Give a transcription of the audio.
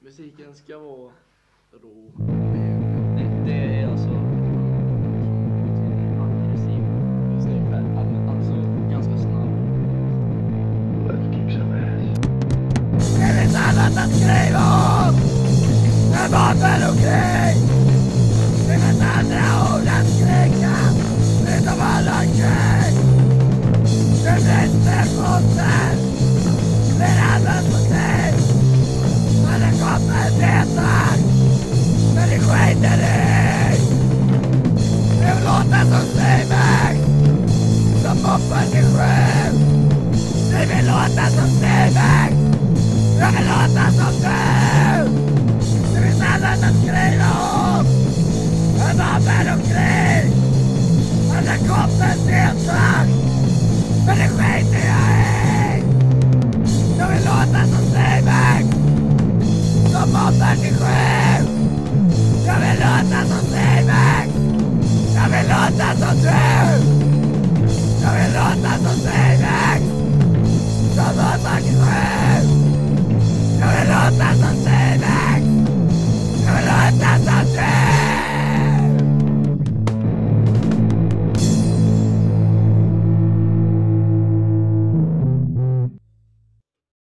Musiken ska vara rå. Det, det är alltså aggressiv. Just det. Al- Alltså ganska snabb. Det finns annat att skriva om än vapen och krig. mig skiter i! Du låter som Siewert! Som var 47! Du vill låta som Siewert! Jag vill låta som du! Det finns annat att skriva om! Än vapen och krig! Än en kompis nedtryck! Men det skiter jag i! Piloten som du! I don't that's Sivert! Som Åsa Grön! not that's not som